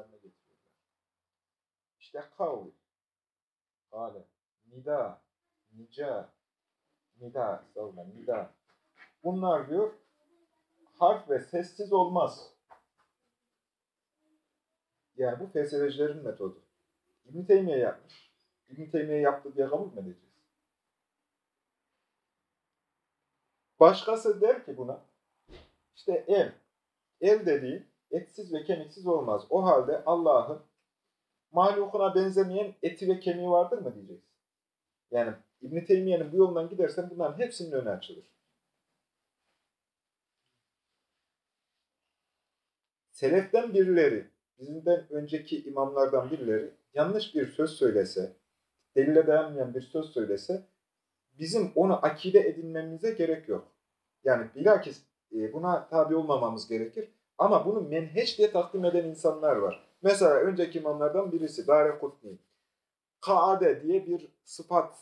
haline getiriyorlar. İşte kavl, kale, nida, nica, nida, savunma, nida. Bunlar diyor harf ve sessiz olmaz. Yani bu felsefecilerin metodu. İbn Teymiye yapmış. İbn Teymiye yaptı diye kabul mü edeceğiz? Başkası der ki buna işte el. El dediği etsiz ve kemiksiz olmaz. O halde Allah'ın mahlukuna benzemeyen eti ve kemiği vardır mı diyeceğiz. Yani İbn Teymiye'nin bu yolundan gidersen bunların hepsinin önü açılır. Seleften birileri, bizimden önceki imamlardan birileri yanlış bir söz söylese, delile dayanmayan bir söz söylese, bizim onu akide edinmemize gerek yok. Yani bilakis e, buna tabi olmamamız gerekir. Ama bunu menheç diye takdim eden insanlar var. Mesela önceki imamlardan birisi Dare Kutni. Kaade diye bir sıfat,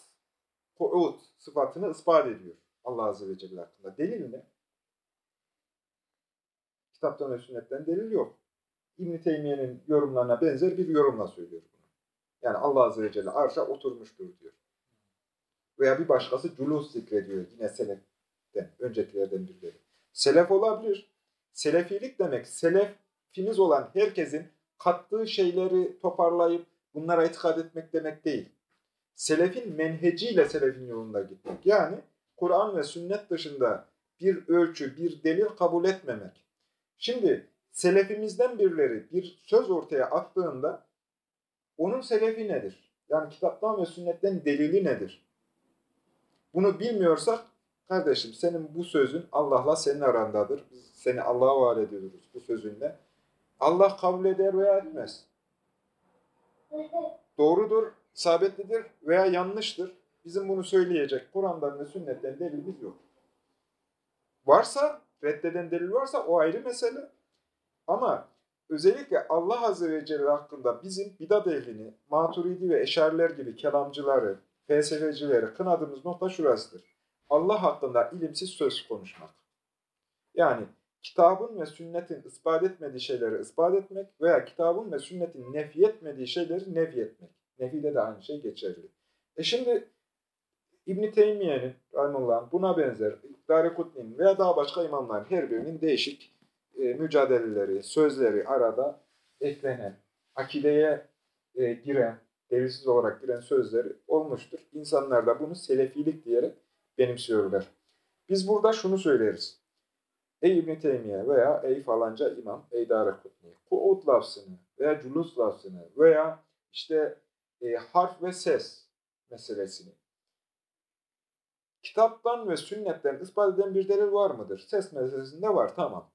ku'ud sıfatını ispat ediyor Allah Azze ve Celle hakkında. Delil ne? Kitaptan ve sünnetten delil yok. İbn-i Teymiye'nin yorumlarına benzer bir yorumla söylüyor bunu. Yani Allah Azze ve Celle arşa oturmuştur diyor. Veya bir başkası culus zikrediyor yine seleften, öncekilerden birileri. Selef olabilir. Selefilik demek, selefimiz olan herkesin kattığı şeyleri toparlayıp bunlara itikad etmek demek değil. Selefin menheciyle selefin yolunda gitmek. Yani Kur'an ve sünnet dışında bir ölçü, bir delil kabul etmemek. Şimdi selefimizden birileri bir söz ortaya attığında onun selefi nedir? Yani kitaptan ve sünnetten delili nedir? Bunu bilmiyorsak kardeşim senin bu sözün Allah'la senin arandadır. Biz seni Allah'a havale ediyoruz bu sözünle. Allah kabul eder veya etmez. Doğrudur, sabitlidir veya yanlıştır. Bizim bunu söyleyecek Kur'an'dan ve sünnetten delilimiz yok. Varsa, reddeden delil varsa o ayrı mesele. Ama özellikle Allah Azze ve Celle hakkında bizim bidat ehlini, maturidi ve eşariler gibi kelamcıları, felsefecileri kınadığımız nokta şurasıdır. Allah hakkında ilimsiz söz konuşmak. Yani kitabın ve sünnetin ispat etmediği şeyleri ispat etmek veya kitabın ve sünnetin nefi etmediği şeyleri nefi etmek. Nefide de aynı şey geçerli. E şimdi İbn Teymiye'nin, buna benzer, Darikutni'nin veya daha başka imamların her birinin değişik e, mücadeleleri, sözleri arada eklenen, akideye e, giren, delilsiz olarak giren sözleri olmuştur. İnsanlar da bunu selefilik diyerek benimsiyorlar. Biz burada şunu söyleriz. Ey İbn Teymiye veya ey falanca imam, ey Darakutni, ku'ud lafzını veya culus lafzını veya işte e, harf ve ses meselesini kitaptan ve sünnetten ispat eden bir delil var mıdır? Ses meselesinde var, tamam.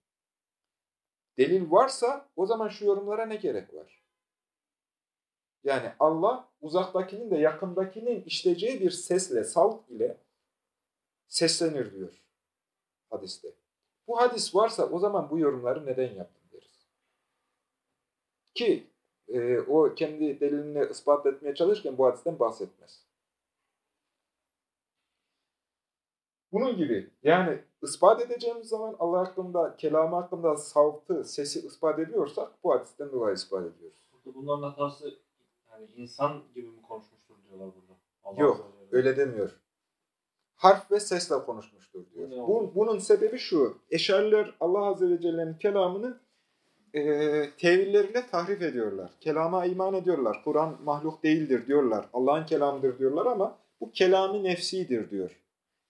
Delil varsa o zaman şu yorumlara ne gerek var? Yani Allah uzaktakinin de yakındakinin işleyeceği bir sesle, savt ile seslenir diyor hadiste. Bu hadis varsa o zaman bu yorumları neden yaptın deriz. Ki e, o kendi delilini ispat etmeye çalışırken bu hadisten bahsetmez. Bunun gibi yani ispat edeceğimiz zaman Allah hakkında, kelamı hakkında savtı, sesi ispat ediyorsak bu hadisten dolayı ispat ediyoruz. Burada bunların hatası yani insan gibi mi konuşmuştur diyorlar burada. Allah Yok öyle demiyor. Harf ve sesle konuşmuştur diyor. Bu, bunun sebebi şu. Eşariler Allah Azze ve Celle'nin kelamını e, tevilleriyle tahrif ediyorlar. Kelama iman ediyorlar. Kur'an mahluk değildir diyorlar. Allah'ın kelamıdır diyorlar ama bu kelamı nefsidir diyor.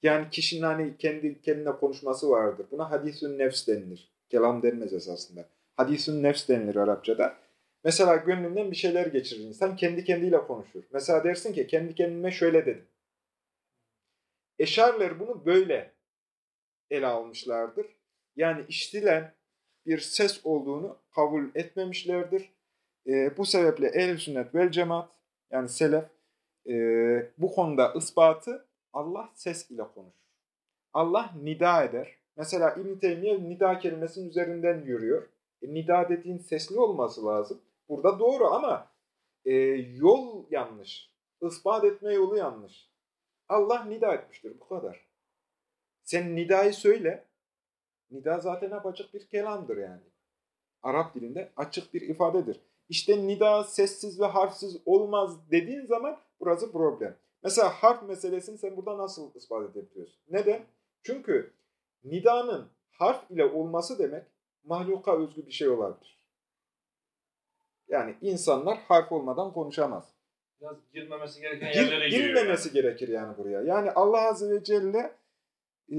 Yani kişinin hani kendi kendine konuşması vardır. Buna hadisün nefs denilir. Kelam denmez esasında. Hadisün nefs denilir Arapçada. Mesela gönlünden bir şeyler geçirir insan. Kendi kendiyle konuşur. Mesela dersin ki kendi kendime şöyle dedim. Eşarler bunu böyle ele almışlardır. Yani iştilen bir ses olduğunu kabul etmemişlerdir. E, bu sebeple ehl sünnet vel cemaat yani selef e, bu konuda ispatı Allah ses ile konuşur. Allah nida eder. Mesela İbn Teymiye nida kelimesinin üzerinden yürüyor. E, nida dediğin sesli olması lazım. Burada doğru ama e, yol yanlış. Ispat etme yolu yanlış. Allah nida etmiştir. Bu kadar. Sen nidayı söyle. Nida zaten hep açık bir kelamdır yani. Arap dilinde açık bir ifadedir. İşte nida sessiz ve harfsiz olmaz dediğin zaman burası problem. Mesela harf meselesini sen burada nasıl ispat edebiliyorsun? Neden? Çünkü nidanın harf ile olması demek mahluka özgü bir şey olabilir. Yani insanlar harf olmadan konuşamaz. Biraz girmemesi gereken Gir, yerlere giriyor. girilmemesi yani. gerekir yani buraya. Yani Allah Azze ve Celle e,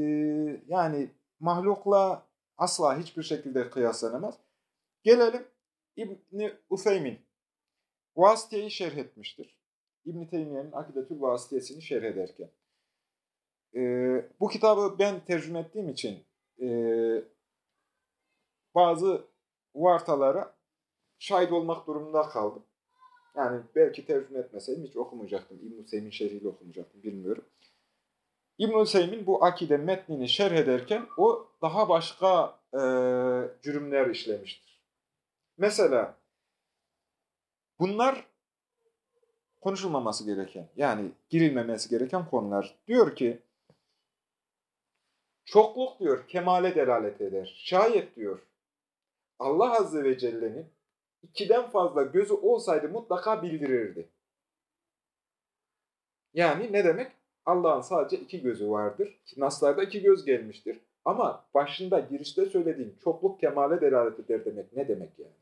yani mahlukla asla hiçbir şekilde kıyaslanamaz. Gelelim İbni Useymin. Vasıtiye'yi şerh etmiştir. İbn Teymiye'nin Akidetül Vasitiyesini şerh ederken. E, bu kitabı ben tercüme ettiğim için e, bazı vartalara şahit olmak durumunda kaldım. Yani belki tercüme etmeseydim hiç okumayacaktım. İbn-i Hüseyin şerhiyle okumayacaktım bilmiyorum. İbn-i Hüseyin bu akide metnini şerh ederken o daha başka e, cürümler işlemiştir. Mesela bunlar konuşulmaması gereken yani girilmemesi gereken konular. Diyor ki çokluk diyor kemale delalet eder. Şayet diyor Allah Azze ve Celle'nin ikiden fazla gözü olsaydı mutlaka bildirirdi. Yani ne demek? Allah'ın sadece iki gözü vardır. Naslarda iki göz gelmiştir. Ama başında girişte söylediğin çokluk kemale delalet eder demek ne demek yani?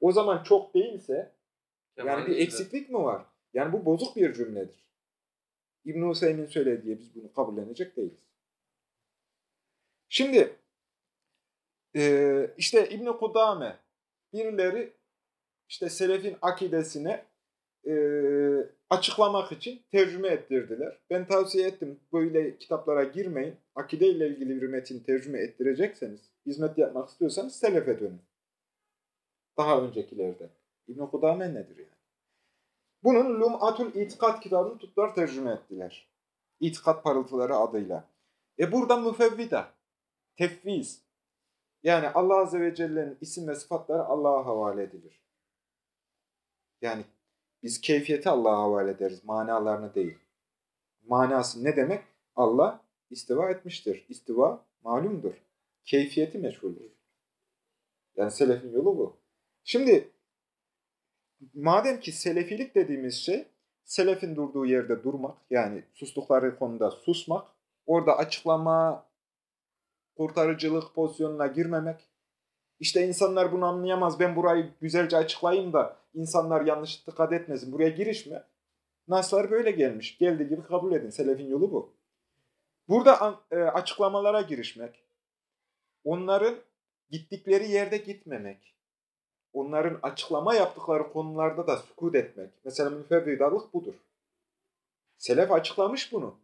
O zaman çok değilse yani Kemal bir işte. eksiklik mi var? Yani bu bozuk bir cümledir. İbn-i Hüseyin'in söylediği biz bunu kabullenecek değiliz. Şimdi işte İbn-i Kudame birileri işte selefin akidesine e, açıklamak için tercüme ettirdiler. Ben tavsiye ettim böyle kitaplara girmeyin. Akide ile ilgili bir metin tercüme ettirecekseniz, hizmet yapmak istiyorsanız selefe dönün. Daha öncekilerden. İbn-i Kudame nedir yani? Bunun Lum'atul İtikat kitabını tuttular tercüme ettiler. İtikat parıltıları adıyla. E burada müfevvida, tefviz. Yani Allah Azze ve Celle'nin isim ve sıfatları Allah'a havale edilir. Yani biz keyfiyeti Allah'a havale ederiz, manalarını değil. Manası ne demek? Allah istiva etmiştir. İstiva malumdur. Keyfiyeti meşguldür. Yani selefin yolu bu. Şimdi madem ki selefilik dediğimiz şey selefin durduğu yerde durmak yani sustukları konuda susmak, orada açıklama, kurtarıcılık pozisyonuna girmemek. İşte insanlar bunu anlayamaz. Ben burayı güzelce açıklayayım da insanlar yanlış dikkat etmesin. Buraya girişme. Naslar böyle gelmiş. Geldiği gibi kabul edin. Selefin yolu bu. Burada e, açıklamalara girişmek. Onların gittikleri yerde gitmemek. Onların açıklama yaptıkları konularda da sükut etmek. Mesela müfevvidalık budur. Selef açıklamış bunu.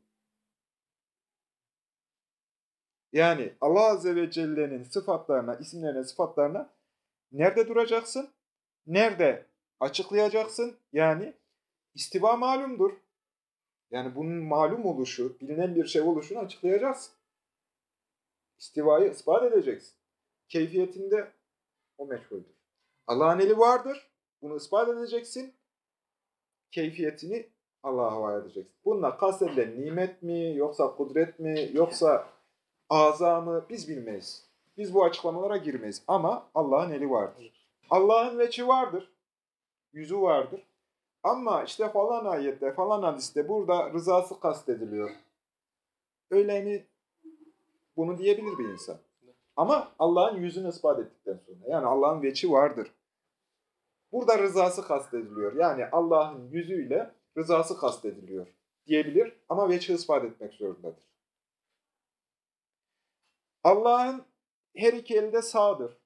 Yani Allah Azze ve Celle'nin sıfatlarına, isimlerine, sıfatlarına nerede duracaksın? Nerede açıklayacaksın? Yani istiva malumdur. Yani bunun malum oluşu, bilinen bir şey oluşunu açıklayacaksın. İstivayı ispat edeceksin. Keyfiyetinde o meşhuldür. Allah'ın eli vardır. Bunu ispat edeceksin. Keyfiyetini Allah'a havale edeceksin. Bununla kastedilen nimet mi, yoksa kudret mi, yoksa aza mı biz bilmeyiz. Biz bu açıklamalara girmeyiz. Ama Allah'ın eli vardır. Allah'ın veçi vardır. Yüzü vardır. Ama işte falan ayette, falan hadiste burada rızası kastediliyor. Öyleyini bunu diyebilir bir insan. Ama Allah'ın yüzünü ispat ettikten sonra. Yani Allah'ın veçi vardır. Burada rızası kastediliyor. Yani Allah'ın yüzüyle rızası kastediliyor diyebilir ama veçi ispat etmek zorundadır. Allah'ın her iki eli de sağdır.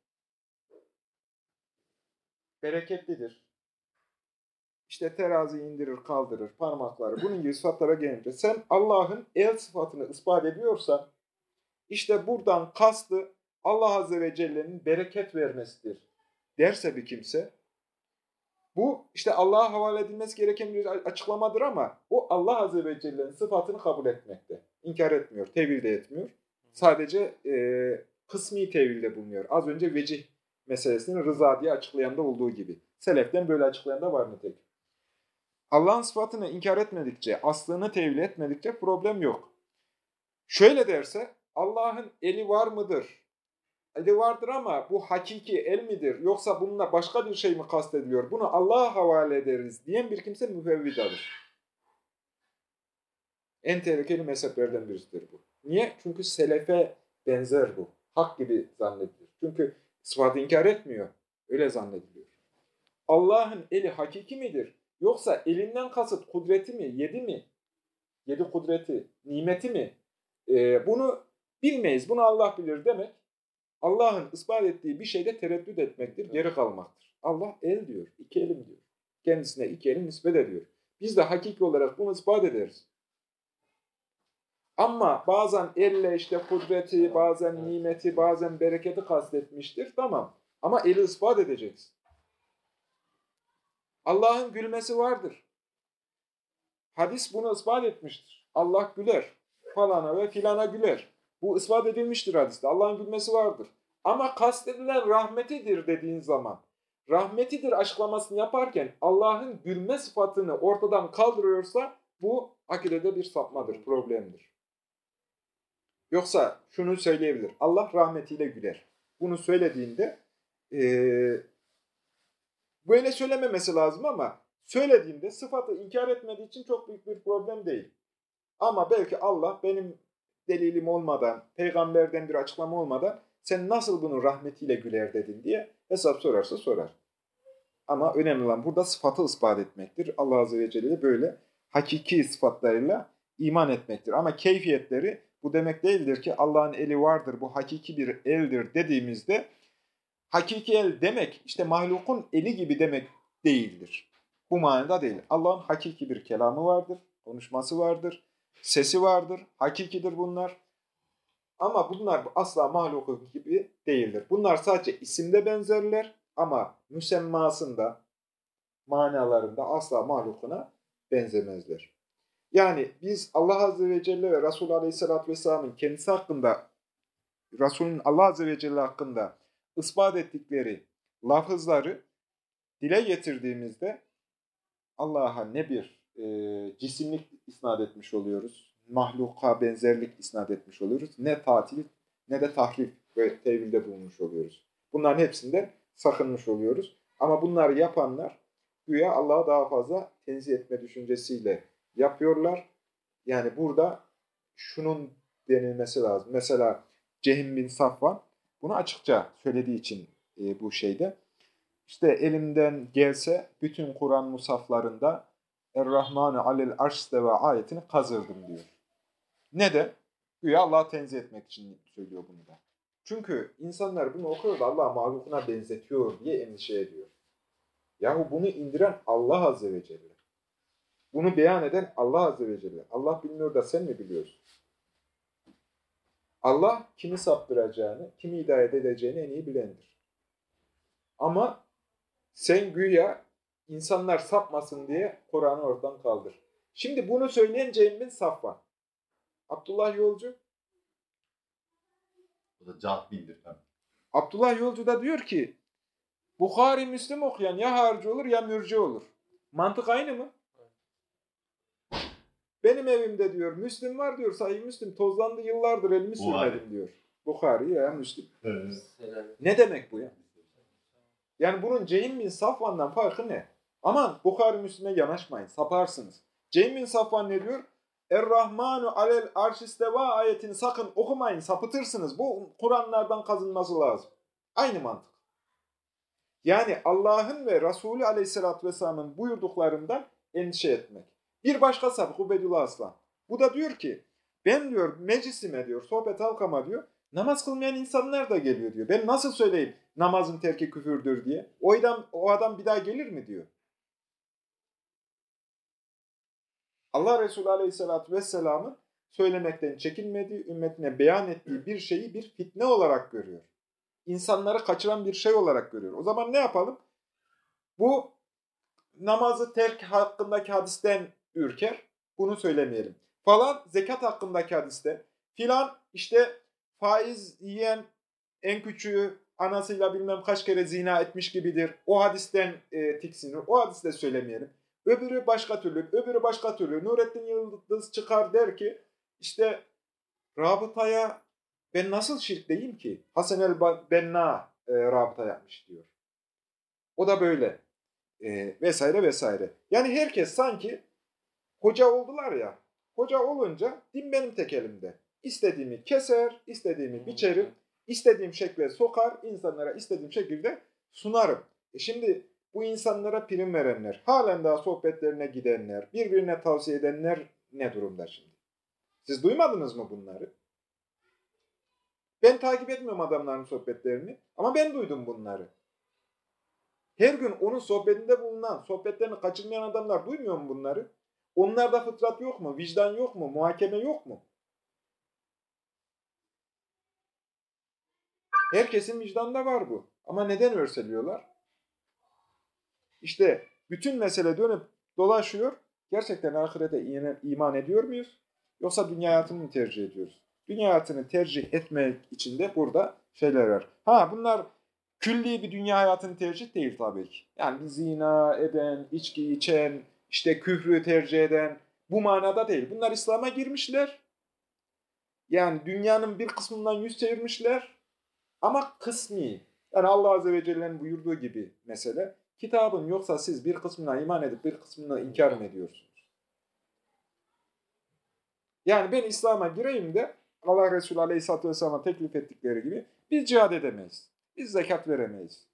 Bereketlidir. İşte terazi indirir, kaldırır, parmakları. Bunun gibi sıfatlara gelince sen Allah'ın el sıfatını ispat ediyorsan işte buradan kastı Allah Azze ve Celle'nin bereket vermesidir derse bir kimse bu işte Allah'a havale edilmesi gereken bir açıklamadır ama o Allah Azze ve Celle'nin sıfatını kabul etmekte. İnkar etmiyor, tevil de etmiyor. Sadece e, kısmi tevilde bulunuyor. Az önce vecih meselesini rıza diye açıklayan da olduğu gibi. Seleften böyle açıklayan da var nitekim. Allah'ın sıfatını inkar etmedikçe, aslını tevil etmedikçe problem yok. Şöyle derse, Allah'ın eli var mıdır? eli vardır ama bu hakiki el midir yoksa bununla başka bir şey mi kastediliyor? Bunu Allah'a havale ederiz diyen bir kimse müfevvidadır. En tehlikeli mezheplerden birisidir bu. Niye? Çünkü selefe benzer bu. Hak gibi zannedilir. Çünkü sıfatı inkar etmiyor. Öyle zannediliyor. Allah'ın eli hakiki midir? Yoksa elinden kasıt kudreti mi, yedi mi? Yedi kudreti, nimeti mi? Ee, bunu bilmeyiz. Bunu Allah bilir demek. Allah'ın ispat ettiği bir şeyde tereddüt etmektir, geri kalmaktır. Allah el diyor, iki elim diyor. Kendisine iki elim nispet ediyor. Biz de hakiki olarak bunu ispat ederiz. Ama bazen elle işte kudreti, bazen nimeti, bazen bereketi kastetmiştir. Tamam. Ama eli ispat edeceksin. Allah'ın gülmesi vardır. Hadis bunu ispat etmiştir. Allah güler. Falana ve filana güler. Bu ispat edilmiştir hadiste. Allah'ın gülmesi vardır. Ama kastedilen rahmetidir dediğin zaman, rahmetidir açıklamasını yaparken Allah'ın gülme sıfatını ortadan kaldırıyorsa bu akidede bir sapmadır, problemdir. Yoksa şunu söyleyebilir. Allah rahmetiyle güler. Bunu söylediğinde e, böyle söylememesi lazım ama söylediğinde sıfatı inkar etmediği için çok büyük bir problem değil. Ama belki Allah benim delilim olmadan, peygamberden bir açıklama olmadan sen nasıl bunu rahmetiyle güler dedin diye hesap sorarsa sorar. Ama önemli olan burada sıfatı ispat etmektir. Allah Azze ve Celle böyle hakiki sıfatlarıyla iman etmektir. Ama keyfiyetleri bu demek değildir ki Allah'ın eli vardır, bu hakiki bir eldir dediğimizde hakiki el demek işte mahlukun eli gibi demek değildir. Bu manada değil. Allah'ın hakiki bir kelamı vardır, konuşması vardır, sesi vardır, hakikidir bunlar. Ama bunlar asla mahlukun gibi değildir. Bunlar sadece isimde benzerler ama müsemmasında, manalarında asla mahlukuna benzemezler. Yani biz Allah Azze ve Celle ve Resulü Aleyhisselatü Vesselam'ın kendisi hakkında, Resulün Allah Azze ve Celle hakkında ispat ettikleri lafızları dile getirdiğimizde Allah'a ne bir e, cisimlik isnat etmiş oluyoruz, mahluka benzerlik isnat etmiş oluyoruz, ne tatil ne de tahrif ve tevilde bulunmuş oluyoruz. Bunların hepsinde sakınmış oluyoruz. Ama bunları yapanlar güya Allah'a daha fazla tenzih etme düşüncesiyle yapıyorlar. Yani burada şunun denilmesi lazım. Mesela Cehim bin Safvan bunu açıkça söylediği için e, bu şeyde. İşte elimden gelse bütün Kur'an musaflarında Er-Rahmanu alel arşsteve ayetini kazırdım diyor. Ne de? Güya Allah'ı tenzih etmek için söylüyor bunu da. Çünkü insanlar bunu okuyor da Allah mahlukuna benzetiyor diye endişe ediyor. Yahu bunu indiren Allah Azze ve Celle. Bunu beyan eden Allah Azze ve Celle. Allah bilmiyor da sen mi biliyorsun? Allah kimi saptıracağını, kimi hidayet edeceğini en iyi bilendir. Ama sen güya insanlar sapmasın diye Kur'an'ı oradan kaldır. Şimdi bunu söyleyen Cem bin Safvan. Abdullah Yolcu. Bu da cahbildir tabii. Abdullah Yolcu da diyor ki Bukhari Müslim okuyan ya harcı olur ya mürci olur. Mantık aynı mı? Benim evimde diyor Müslim var diyor sahih Müslim tozlandı yıllardır elimi sürmedim diyor. Bukhari ya Müslim. Evet. Ne demek bu ya? Yani bunun Ceym bin Safvan'dan farkı ne? Aman Bukhari Müslim'e yanaşmayın, saparsınız. Ceym bin Safvan ne diyor? Er-Rahmanu alel arşisteva ayetini sakın okumayın, sapıtırsınız. Bu Kur'anlardan kazınması lazım. Aynı mantık. Yani Allah'ın ve Resulü aleyhissalatü vesselamın buyurduklarından endişe etmek. Bir başka sapık Ubedullah Aslan. Bu da diyor ki, ben diyor meclisime diyor, sohbet halkama diyor, namaz kılmayan insanlar da geliyor diyor. Ben nasıl söyleyeyim namazın terki küfürdür diye? O adam, o adam bir daha gelir mi diyor. Allah Resulü Aleyhisselatü Vesselam'ın söylemekten çekinmediği, ümmetine beyan ettiği bir şeyi bir fitne olarak görüyor. İnsanları kaçıran bir şey olarak görüyor. O zaman ne yapalım? Bu namazı terk hakkındaki hadisten ürker. Bunu söylemeyelim. Falan zekat hakkındaki hadiste. Filan işte faiz yiyen en küçüğü anasıyla bilmem kaç kere zina etmiş gibidir. O hadisten e, tiksinir. O hadiste söylemeyelim. Öbürü başka türlü, öbürü başka türlü. Nurettin Yıldız çıkar der ki işte rabıtaya Ben nasıl şirkteyim ki? Hasan el-Benna e, rabıta yapmış diyor. O da böyle. E, vesaire vesaire. Yani herkes sanki hoca oldular ya. Hoca olunca din benim tek elimde. İstediğimi keser, istediğimi biçerim, istediğim şekle sokar, insanlara istediğim şekilde sunarım. E şimdi bu insanlara prim verenler, halen daha sohbetlerine gidenler, birbirine tavsiye edenler ne durumda şimdi? Siz duymadınız mı bunları? Ben takip etmiyorum adamların sohbetlerini ama ben duydum bunları. Her gün onun sohbetinde bulunan, sohbetlerini kaçırmayan adamlar duymuyor mu bunları? Onlarda fıtrat yok mu? Vicdan yok mu? Muhakeme yok mu? Herkesin vicdanında var bu. Ama neden örseliyorlar? İşte bütün mesele dönüp dolaşıyor. Gerçekten ahirete iman ediyor muyuz? Yoksa dünya hayatını mı tercih ediyoruz? Dünya hayatını tercih etmek için de burada şeyler var. Ha bunlar külli bir dünya hayatını tercih değil tabii ki. Yani zina eden, içki içen, işte küfrü tercih eden bu manada değil. Bunlar İslam'a girmişler. Yani dünyanın bir kısmından yüz çevirmişler. Ama kısmi. Yani Allah Azze ve Celle'nin buyurduğu gibi mesele. Kitabın yoksa siz bir kısmına iman edip bir kısmına inkar mı ediyorsunuz? Yani ben İslam'a gireyim de Allah Resulü Aleyhisselatü Vesselam'a teklif ettikleri gibi biz cihad edemeyiz. Biz zekat veremeyiz.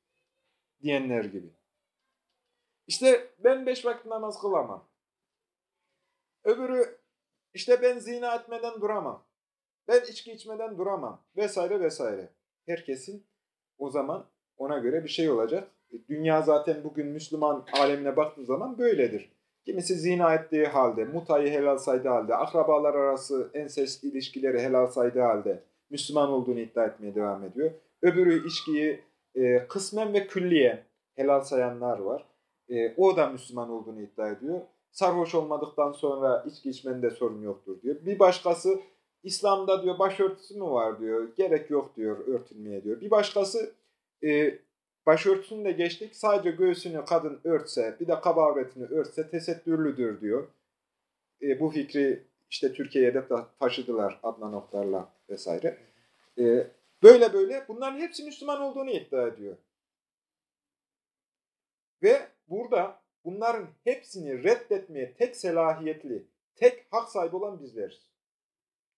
Diyenler gibi. İşte ben beş vakit namaz kılamam. Öbürü işte ben zina etmeden duramam. Ben içki içmeden duramam. Vesaire vesaire. Herkesin o zaman ona göre bir şey olacak. Dünya zaten bugün Müslüman alemine baktığı zaman böyledir. Kimisi zina ettiği halde, mutayı helal saydığı halde, akrabalar arası ensest ilişkileri helal saydığı halde Müslüman olduğunu iddia etmeye devam ediyor. Öbürü içkiyi e, kısmen ve külliyen helal sayanlar var. E, o da Müslüman olduğunu iddia ediyor. Sarhoş olmadıktan sonra içki içmenin de sorun yoktur diyor. Bir başkası İslam'da diyor başörtüsü mü var diyor. Gerek yok diyor örtülmeye diyor. Bir başkası e, başörtüsünü de geçtik. Sadece göğsünü kadın örtse bir de kaba örtse tesettürlüdür diyor. E, bu fikri işte Türkiye'de de taşıdılar Adnan Oktar'la vesaire. E, böyle böyle bunların hepsi Müslüman olduğunu iddia ediyor. Ve burada bunların hepsini reddetmeye tek selahiyetli, tek hak sahibi olan bizleriz.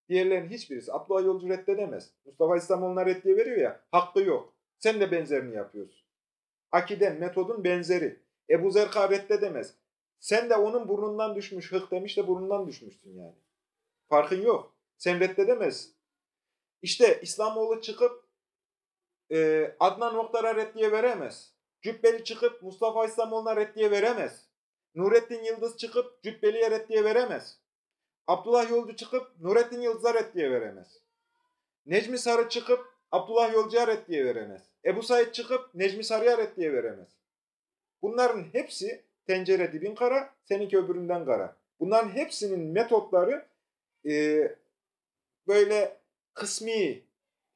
Diğerlerinin hiçbirisi. Abdullah Yolcu reddedemez. Mustafa İslamoğlu'na reddiye veriyor ya, hakkı yok. Sen de benzerini yapıyorsun. Akiden, metodun benzeri. Ebu Zerka reddedemez. Sen de onun burnundan düşmüş, hık demiş de burnundan düşmüşsün yani. Farkın yok. Sen reddedemezsin. İşte İslamoğlu çıkıp e, Adnan Oktar'a reddiye veremez. Cübbeli çıkıp Mustafa İslamoğlu'na reddiye veremez. Nurettin Yıldız çıkıp Cübbeli'ye reddiye veremez. Abdullah Yolcu çıkıp Nurettin Yıldız'a reddiye veremez. Necmi Sarı çıkıp Abdullah Yolcu'ya reddiye veremez. Ebu Said çıkıp Necmi Sarı'ya reddiye veremez. Bunların hepsi tencere dibin kara, seninki öbüründen kara. Bunların hepsinin metotları e, böyle kısmi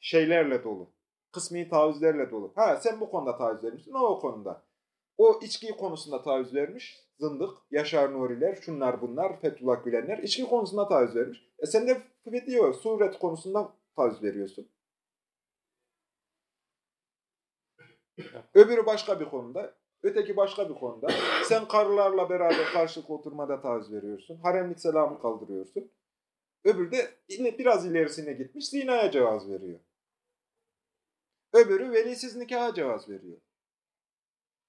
şeylerle dolu. Kısmi tavizlerle dolu. Ha sen bu konuda taviz vermişsin, o o konuda. O içki konusunda taviz vermiş. Zındık, Yaşar Nuriler, şunlar bunlar, Fethullah Gülenler içki konusunda taviz vermiş. E sen de video, suret konusunda taviz veriyorsun. Öbürü başka bir konuda, öteki başka bir konuda. Sen karılarla beraber karşılıklı oturmada taviz veriyorsun. Haremlik selamı kaldırıyorsun. Öbürü de biraz ilerisine gitmiş zinaya cevaz veriyor. Öbürü velisiz nikaha cevaz veriyor.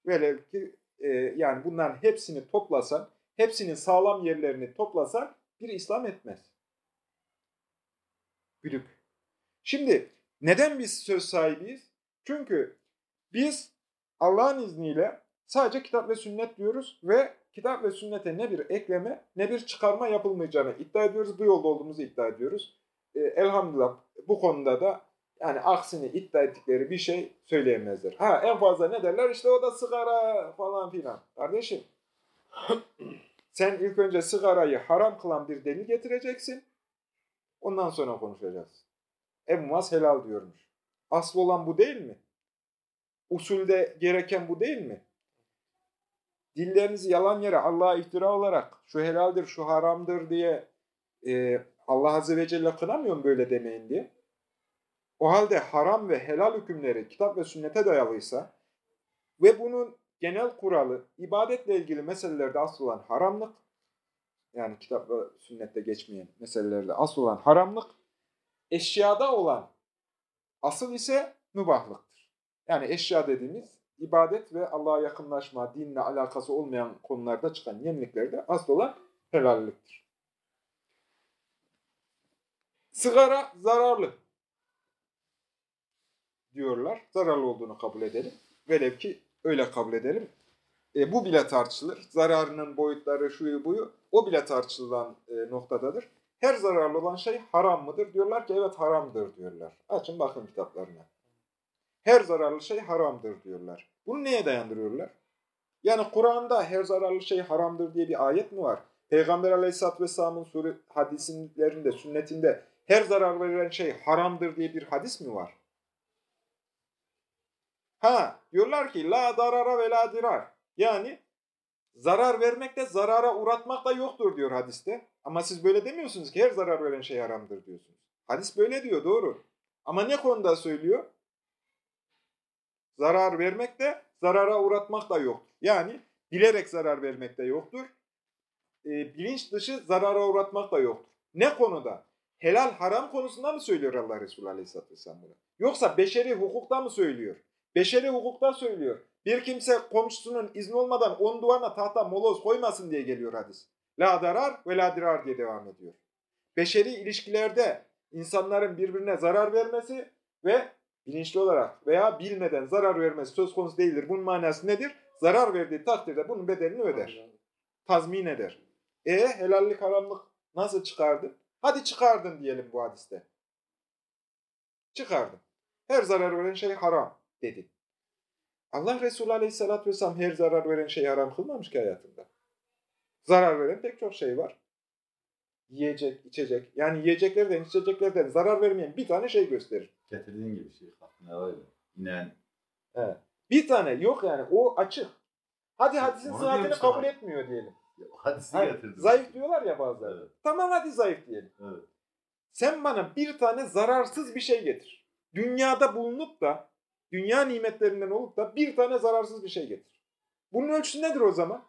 Velev ki e, yani bunların hepsini toplasan, hepsinin sağlam yerlerini toplasan bir İslam etmez. Gülük. Şimdi neden biz söz sahibiyiz? Çünkü biz Allah'ın izniyle sadece kitap ve sünnet diyoruz ve kitap ve sünnete ne bir ekleme ne bir çıkarma yapılmayacağını iddia ediyoruz. Bu yolda olduğumuzu iddia ediyoruz. E, elhamdülillah bu konuda da yani aksini iddia ettikleri bir şey söyleyemezler. Ha en fazla ne derler? İşte o da sigara falan filan. Kardeşim sen ilk önce sigarayı haram kılan bir delil getireceksin. Ondan sonra konuşacağız. Ebu Mas helal diyormuş. Asıl olan bu değil mi? Usulde gereken bu değil mi? Dillerinizi yalan yere Allah'a iftira olarak şu helaldir, şu haramdır diye e, Allah Azze ve Celle kınamıyor böyle demeyin diye? O halde haram ve helal hükümleri kitap ve sünnete dayalıysa ve bunun genel kuralı ibadetle ilgili meselelerde asıl olan haramlık, yani kitap ve sünnette geçmeyen meselelerde asıl olan haramlık, eşyada olan asıl ise mübahlıktır. Yani eşya dediğimiz ibadet ve Allah'a yakınlaşma, dinle alakası olmayan konularda çıkan yeniliklerde asıl olan helalliktir. Sigara zararlı diyorlar. Zararlı olduğunu kabul edelim. Velev ki öyle kabul edelim. E, bu bile tartışılır. Zararının boyutları, şuyu buyu o bile tartışılan e, noktadadır. Her zararlı olan şey haram mıdır? Diyorlar ki evet haramdır diyorlar. Açın bakın kitaplarına. Her zararlı şey haramdır diyorlar. Bunu neye dayandırıyorlar? Yani Kur'an'da her zararlı şey haramdır diye bir ayet mi var? Peygamber Aleyhisselatü Vesselam'ın sure hadislerinde, sünnetinde her zarar veren şey haramdır diye bir hadis mi var? Ha, diyorlar ki la darara ve la dirar. Yani zarar vermek de zarara uğratmak da yoktur diyor hadiste. Ama siz böyle demiyorsunuz ki her zarar veren şey haramdır diyorsunuz. Hadis böyle diyor doğru. Ama ne konuda söylüyor? Zarar vermek de zarara uğratmak da yoktur. Yani bilerek zarar vermek de yoktur. E, bilinç dışı zarara uğratmak da yoktur. Ne konuda? Helal haram konusunda mı söylüyor Allah Resulü Aleyhisselatü Vesselam bunu? Yoksa beşeri hukukta mı söylüyor? Beşeri hukukta söylüyor. Bir kimse komşusunun izni olmadan on duvarına tahta moloz koymasın diye geliyor hadis. La darar ve la dirar diye devam ediyor. Beşeri ilişkilerde insanların birbirine zarar vermesi ve bilinçli olarak veya bilmeden zarar vermesi söz konusu değildir. Bunun manası nedir? Zarar verdiği takdirde bunun bedelini öder. Tazmin eder. E helallik haramlık nasıl çıkardın? Hadi çıkardın diyelim bu hadiste. Çıkardın. Her zarar veren şey haram dedi. Allah Resulü Aleyhisselatü Vesselam her zarar veren şeyi haram kılmamış ki hayatında. Zarar veren pek çok şey var. Yiyecek, içecek. Yani yiyeceklerden, içeceklerden zarar vermeyen bir tane şey gösterir. Getirdiğin gibi şey. Ne öyle. İnen. Evet. Bir tane yok yani o açık. Hadi hadisin sıhhatini kabul sana. etmiyor diyelim. Hadisi Hayır, getirdim. zayıf diyorlar ya bazıları. Evet. Tamam hadi zayıf diyelim. Evet. Sen bana bir tane zararsız bir şey getir. Dünyada bulunup da, dünya nimetlerinden olup da bir tane zararsız bir şey getir. Bunun ölçüsü nedir o zaman?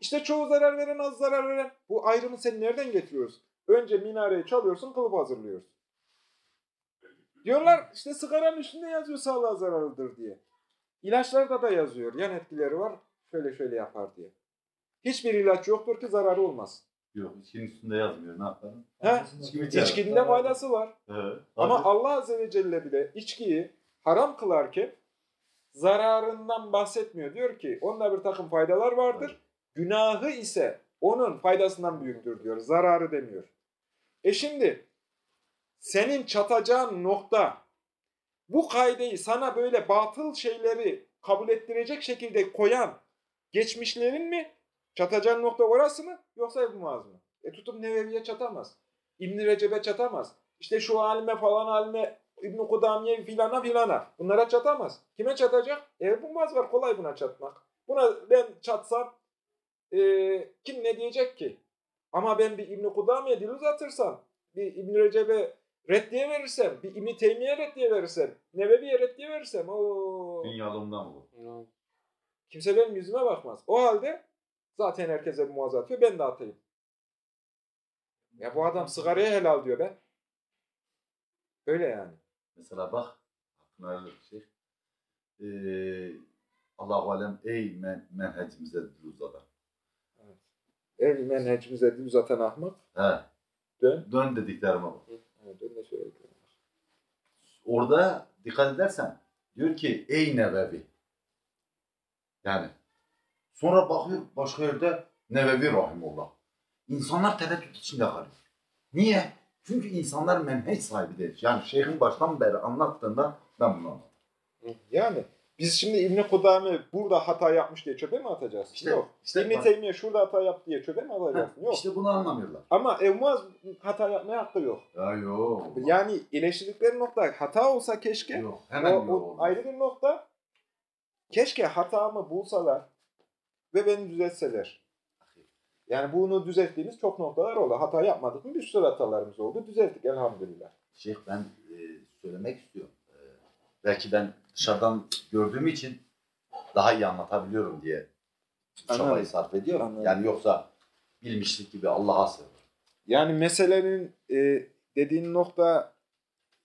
İşte çoğu zarar veren, az zarar veren. Bu ayrımı sen nereden getiriyorsun? Önce minareyi çalıyorsun, kılıf hazırlıyorsun. Diyorlar işte sigaranın üstünde yazıyor sağlığa zararlıdır diye. İlaçlarda da yazıyor. Yan etkileri var. Şöyle şöyle yapar diye. Hiçbir ilaç yoktur ki zararı olmaz. Yok içkinin üstünde yazmıyor. Ne yapalım? He? İçkinin de faydası var. Evet. Ama. Allah Azze ve Celle bile içkiyi haram kılarken zararından bahsetmiyor. Diyor ki onda bir takım faydalar vardır. Günahı ise onun faydasından büyüktür diyor. Zararı demiyor. E şimdi senin çatacağın nokta bu kaideyi sana böyle batıl şeyleri kabul ettirecek şekilde koyan geçmişlerin mi? Çatacağın nokta orası mı? Yoksa Ebu Muaz mı? E tutup Nevevi'ye çatamaz. İbn-i Recep'e çatamaz. İşte şu alime falan alime İbn-i Kudamiye filana filana. Bunlara çatamaz. Kime çatacak? E Ebu Muaz var kolay buna çatmak. Buna ben çatsam e, kim ne diyecek ki? Ama ben bir İbn-i Kudamiye dil uzatırsam, bir İbn-i Recep'e reddiye verirsem, bir İbn-i Teymiye reddiye verirsem, Nevevi'ye reddiye verirsem, o Dünyalığımdan bu. kimse benim yüzüme bakmaz. O halde zaten herkese bir muaz atıyor, ben de atayım. Ya bu adam sigaraya helal diyor be. Öyle yani. Mesela bak. Aklına öyle bir şey. Ee, Allah-u Alem ey men, menhecimize dil uzadan. El menhecimize dil uzatan ahmak. He. Dön. Dön dediklerime bak. Evet, dön ne söyledi? Orada dikkat edersen diyor ki ey Nevevi. Yani sonra bakıyor başka yerde Nevevi Rahimullah. İnsanlar tereddüt içinde kalıyor. Niye? Çünkü insanlar menheç sahibi değil. Yani şeyhin baştan beri anlattığında ben bunu anladım. Yani biz şimdi İbn-i Kudame burada hata yapmış diye çöpe mi atacağız? İşte- Yok. işte bak- Teymiye şurada hata yaptı diye çöpe mi atacağız? Yok. İşte bunu anlamıyorlar. Ama Evmaz hata yapmaya hakkı yok. Ya yok. Yani eleştirdikleri nokta hata olsa keşke. Yok. O, Hemen o yok. ayrı bir nokta. Keşke hatamı bulsalar ve beni düzeltseler. Yani bunu düzelttiğimiz çok noktalar oldu. Hata yapmadık mı bir sürü hatalarımız oldu. Düzelttik elhamdülillah. Şeyh ben e, söylemek istiyorum. Ee, belki ben dışarıdan gördüğüm için daha iyi anlatabiliyorum diye Anladım. çabayı sarf ediyorum. Anladım. Yani yoksa bilmişlik gibi Allah'a sığınır. Yani meselenin e, dediğin nokta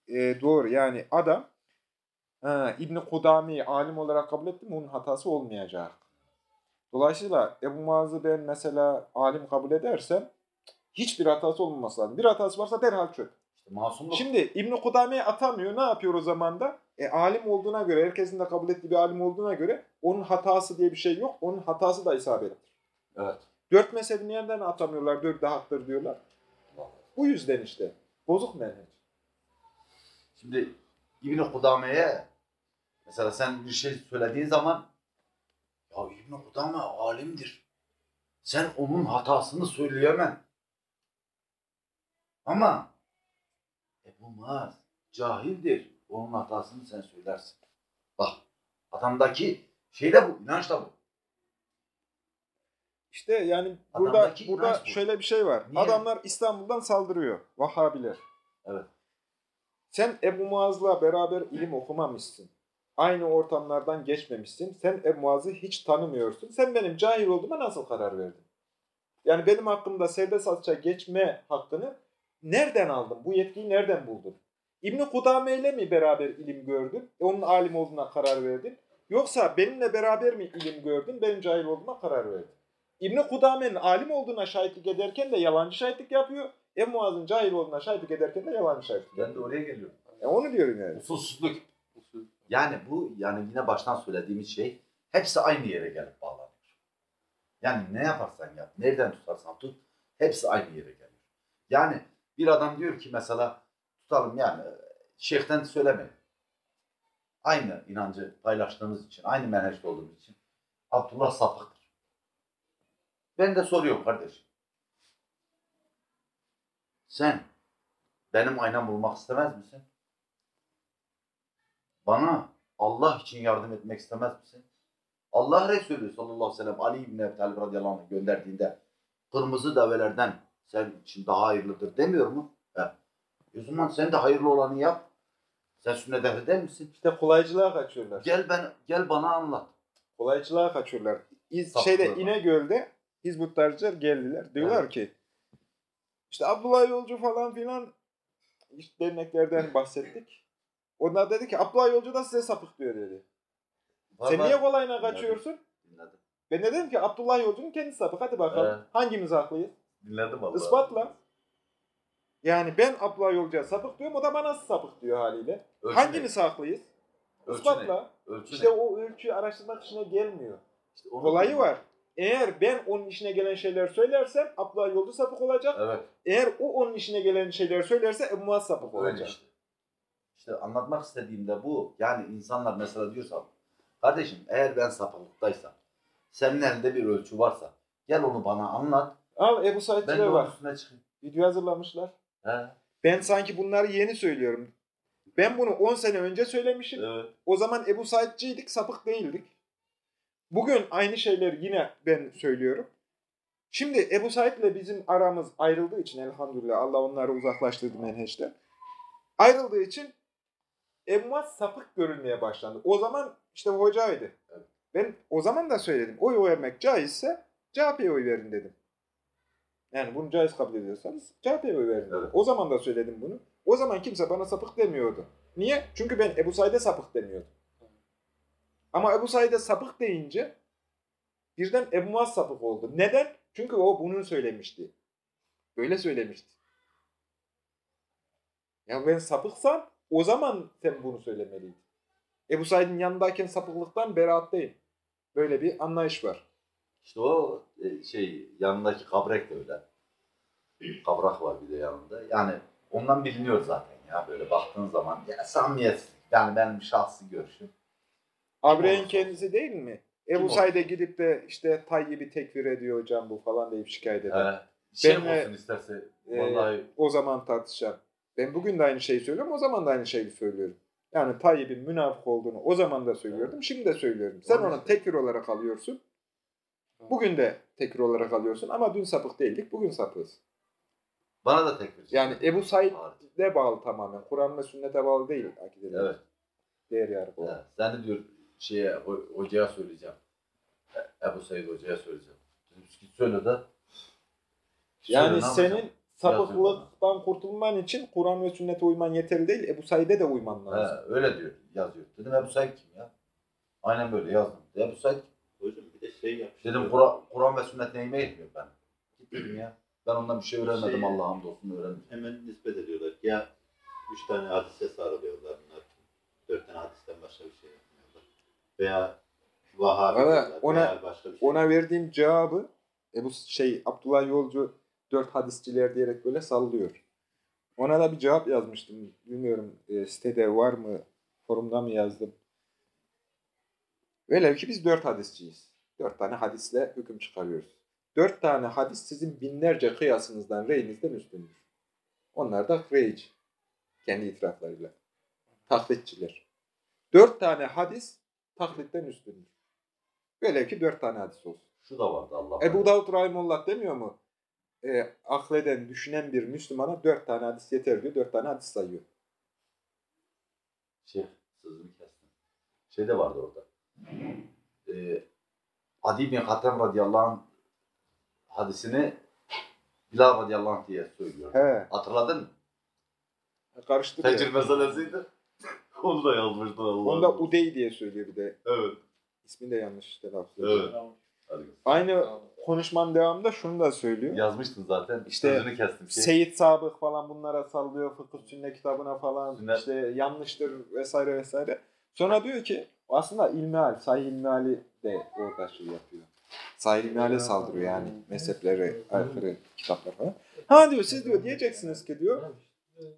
e, doğru. Yani adam ha, İbn-i Kudami'yi alim olarak kabul etti mi onun hatası olmayacak. Dolayısıyla Ebu Muaz'ı ben mesela alim kabul edersem hiçbir hatası olmaması lazım. Bir hatası varsa derhal çöp. İşte masumluk. Şimdi İbn-i Kudami'yi atamıyor. Ne yapıyor o zaman da? E, alim olduğuna göre, herkesin de kabul ettiği bir alim olduğuna göre onun hatası diye bir şey yok. Onun hatası da isabettir. evet. Dört mezhebini yeniden atamıyorlar. Dört de haktır diyorlar. Bu yüzden işte. Bozuk menheç. Şimdi İbn-i Kudame'ye mesela sen bir şey söylediğin zaman ya İbn-i Kudame alimdir. Sen onun hatasını söyleyemem. Ama Ebu Muaz cahildir. Onun hatasını sen söylersin. Bak adamdaki şey de bu, inanç da bu. İşte yani burada Adamdaki burada bu. şöyle bir şey var. Niye? Adamlar İstanbul'dan saldırıyor. Vahhabiler. Evet. Sen Ebu Muaz'la beraber ilim okumamışsın. Aynı ortamlardan geçmemişsin. Sen Ebu Muaz'ı hiç tanımıyorsun. Sen benim cahil olduğuma nasıl karar verdin? Yani benim hakkımda serbest satışa geçme hakkını nereden aldın? Bu yetkiyi nereden buldun? İbn-i Kudame ile mi beraber ilim gördün? E, onun alim olduğuna karar verdin. Yoksa benimle beraber mi ilim gördün? Benim cahil olduğuma karar verdin. İbn-i Kudame'nin alim olduğuna şahitlik ederken de yalancı şahitlik yapıyor. Ebu Muaz'ın cahil olduğuna şahitlik ederken de yalancı şahitlik yapıyor. Ben de oraya geliyorum. E, onu diyorum yani. Usulsüzlük. Yani bu yani yine baştan söylediğimiz şey hepsi aynı yere gelip bağlanıyor. Yani ne yaparsan yap, nereden tutarsan tut hepsi aynı yere geliyor. Yani bir adam diyor ki mesela tutalım yani şeyhten söylemeyin. Aynı inancı paylaştığımız için, aynı menheşte olduğumuz için Abdullah sapıktır. Ben de soruyorum kardeşim. Sen benim aynam bulmak istemez misin? Bana Allah için yardım etmek istemez misin? Allah Resulü sallallahu aleyhi ve sellem Ali İbni Ebi Talib radıyallahu anh gönderdiğinde kırmızı develerden sen için daha hayırlıdır demiyor mu? He. O zaman sen de hayırlı olanı yap. Sen sünnet ehli misin? İşte kolaycılığa kaçıyorlar. Gel ben gel bana anlat. Kolaycılığa kaçıyorlar. İz, şeyde. İnegöl'de Hizbutlarcılar geldiler. Diyorlar Evet. ki işte Abdullah Yolcu falan filan işte derneklerden bahsettik. Onlar dedi ki Abdullah Yolcu da size sapık diyor dedi. Var Sen var. niye kolayına kaçıyorsun? Dinledim. Ben de dedim ki Abdullah Yolcu'nun kendisi sapık. Hadi bakalım. Evet. Hangimiz haklıyız? Dinledim vallahi. Ispatla. Yani ben Abdullah Yolcu'ya sapık diyorum. O da bana sapık diyor haliyle. Ölçü Hangimiz haklıyız? ne? Ölçü Ispatla. ne? Ölçü İşte ne? o ölçüyü araştırmak işine gelmiyor. İşte Kolayı diyorum. var. Eğer ben onun işine gelen şeyler söylersem Abdullah Yolcu sapık olacak. Evet. Eğer o onun işine gelen şeyler söylerse Ebu Muaz sapık Öyle olacak. işte. İşte anlatmak istediğim de bu. Yani insanlar mesela diyorsa kardeşim eğer ben sapıklıktaysam senin elinde bir ölçü varsa gel onu bana anlat. Al Ebu Ben de Said'ciler onun var. üstüne çıkayım. Video hazırlamışlar. He. Ben sanki bunları yeni söylüyorum. Ben bunu 10 sene önce söylemişim. Evet. O zaman Ebu Said'ciydik, sapık değildik. Bugün aynı şeyleri yine ben söylüyorum. Şimdi Ebu Said ile bizim aramız ayrıldığı için elhamdülillah Allah onları uzaklaştırdı menheşten. Ayrıldığı için Muaz sapık görülmeye başlandı. O zaman işte hocaydı. Evet. Ben o zaman da söyledim. Oy vermek caizse CHP'ye oy verin dedim. Yani bunu caiz kabul ediyorsanız CHP'ye oy verin dedim. Evet. O zaman da söyledim bunu. O zaman kimse bana sapık demiyordu. Niye? Çünkü ben Ebu Said'e sapık demiyordum. Ama Ebu Said'e sapık deyince birden Ebu Muaz sapık oldu. Neden? Çünkü o bunu söylemişti. Böyle söylemişti. Ya ben sapıksam o zaman sen bunu söylemeliydin. Ebu Said'in yanındayken sapıklıktan beraatteyim. Böyle bir anlayış var. İşte o e, şey yanındaki kabrek de öyle. Kabrak var bir de yanında. Yani ondan biliniyor zaten ya böyle baktığın zaman. Ya samimiyetsizlik. Yani benim şahsi görüşüm. Olursa kendisi değil mi? Ebu. Said'e gidip de işte Tayyip'i tekfir ediyor hocam bu falan deyip şikayet eder. He. Şey Benle- olsun isterse. Ee, Vallahi o zaman tartışacağım. Ben bugün de aynı şeyi söylüyorum, o zaman da aynı şeyi söylüyorum. Yani Tayyip'in münafık olduğunu o zaman da söylüyordum, şimdi de söylüyorum. Sen işte. tekfir olarak alıyorsun. Bugün de tekfir olarak alıyorsun ama dün sapık değildik, bugün sapığız. Bana da tekfirci. Yani Ebu Said Hariç. de bağlı tamamen. Kur'an ve sünnete bağlı değil akideler. Evet. Değer yargı olan. evet. Sen de diyor şeye ho- hocaya söyleyeceğim. E- Ebu Said hocaya söyleyeceğim. Söyle de. Yani senin? Sapıklıktan kurtulman için Kur'an ve sünnete uyman yeterli değil. Ebu Said'e de uyman He, lazım. öyle diyor, yazıyor. Dedim Ebu Said kim ya? Aynen böyle yazdım. Ebu Said Hocam bir de şey yapmış. dedim Kur'an Kur'an ve sünnet neyime yetmiyor ben. Git dedim ya. Ben ondan bir şey öğrenmedim Şey- Allah'a hamdolsun öğrenmedim. Hemen nispet ediyorlar. Ya üç tane hadise sarılıyorlar bunlar. Dört tane hadisten başka bir şey yapmıyorlar. Veya Vahabi ona- başka bir şey. Ona verdiğim cevabı Ebu şey Abdullah Yolcu dört hadisçiler diyerek böyle sallıyor. Ona da bir cevap yazmıştım. Bilmiyorum e, sitede var mı, forumda mı yazdım. Velev ki biz dört hadisçiyiz. Dört tane hadisle hüküm çıkarıyoruz. Dört tane hadis sizin binlerce kıyasınızdan, reyinizden üstündür. Onlar da reyci. Kendi itiraflarıyla. Taklitçiler. Dört tane hadis taklitten üstündür. Velev ki dört tane hadis olsun. Şu da vardı Allah. Ebu Davud Rahimullah demiyor mu? E, akleden, düşünen bir Müslümana dört tane hadis yeter diyor. Dört tane hadis sayıyor. Şey, sözünü kestim. Şey de vardı orada. Ee, Adi bin Hatem radıyallahu anh hadisini Bilal radıyallahu anh diye söylüyor. He. Hatırladın mı? Karıştırıyor. Fecr meselesiydi. Onu da yazmıştı Allah. Onu da Udey diye söylüyor bir de. Evet. İsmini de yanlış telaffuz ediyor. Evet. Hadi. Aynı konuşmanın devamında şunu da söylüyor. Yazmıştın zaten. İşte Sözünü kestim. Şey. Seyit Sabık falan bunlara sallıyor. Fıkıh Sünne kitabına falan. Sünnet. işte yanlıştır vesaire vesaire. Sonra diyor ki aslında ilmihal, sahih ilmihali de orada şey yapıyor. Sahih ilmihale saldırıyor yani. Mezheplere aykırı kitaplar falan. Ha diyor siz diyor diyeceksiniz ki diyor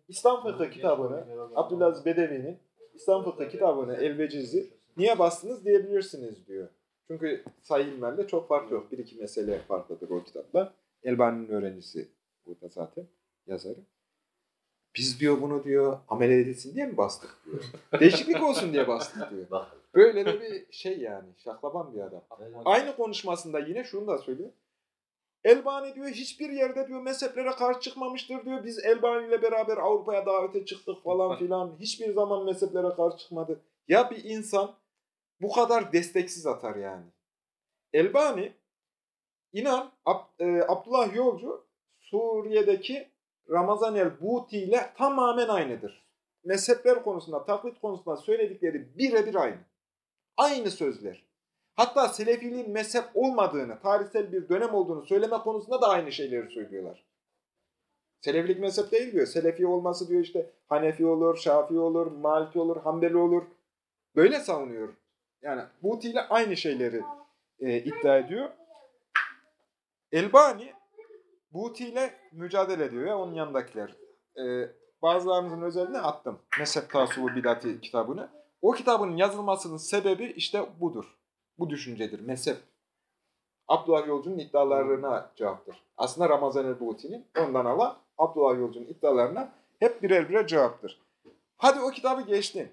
İslam fıkhı kitabını Abdülaziz Bedevi'nin İslam fıkhı kitabını Elvecizi niye bastınız diyebilirsiniz diyor. Çünkü Sahih İlmel'de çok fark yok. Bir iki mesele farklıdır o kitapla. Elbani'nin öğrencisi burada zaten yazarı. Biz diyor bunu diyor amel edilsin diye mi bastık diyor. Değişiklik olsun diye bastık diyor. Böyle de bir şey yani. Şaklaban bir adam. Aynı konuşmasında yine şunu da söylüyor. Elbani diyor hiçbir yerde diyor mezheplere karşı çıkmamıştır diyor. Biz Elbani ile beraber Avrupa'ya davete çıktık falan filan. Hiçbir zaman mezheplere karşı çıkmadı. Ya bir insan bu kadar desteksiz atar yani. Elbani inan Ab- e, Abdullah Yolcu Suriye'deki Ramazan el Buti ile tamamen aynıdır. Mezhepler konusunda, taklit konusunda söyledikleri birebir aynı. Aynı sözler. Hatta Selefiliğin mezhep olmadığını, tarihsel bir dönem olduğunu söyleme konusunda da aynı şeyleri söylüyorlar. Selefilik mezhep değil diyor. Selefi olması diyor işte Hanefi olur, Şafii olur, Maliki olur, Hanbeli olur. Böyle savunuyor. Yani Buti ile aynı şeyleri e, iddia ediyor. Elbani Buti ile mücadele ediyor ya onun yanındakiler. E, bazılarımızın özeline attım. Mezhep Tasubu Bidati kitabını. O kitabın yazılmasının sebebi işte budur. Bu düşüncedir. Mezhep. Abdullah Yolcu'nun iddialarına cevaptır. Aslında Ramazan el-Buğti'nin ondan alan Abdullah Yolcu'nun iddialarına hep birer birer cevaptır. Hadi o kitabı geçtin.